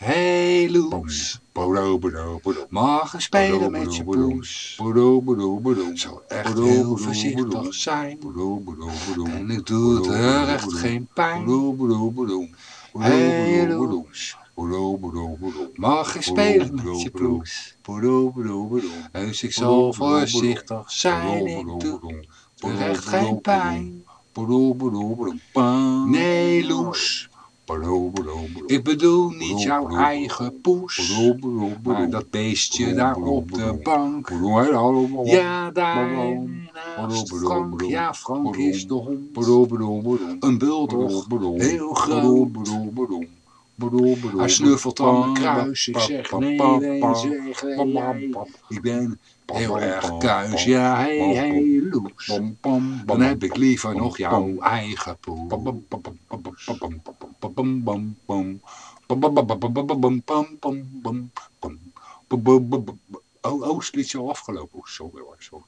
Hey Loes, mag je spelen met je poes? Zou echt heel voorzichtig zijn. En het doet er echt geen pijn. Hey Loes, mag je spelen met je poes? Dus ik zal voorzichtig zijn, ik doe er echt geen pijn. Nee Loes, ik bedoel niet jouw eigen poes, maar dat beestje daar op de bank. Ja, daar naast Frank, ja Frank is de hond. Een bulldog, heel groot. Hij snuffelt aan mijn kruis, ik zeg nee, nee, zeg nee, ik ben heel erg kuis, ja, hey, hey, loes. Dan heb ik liever nog jouw eigen poes. Oh, oh, is al afgelopen? Sorry hoor.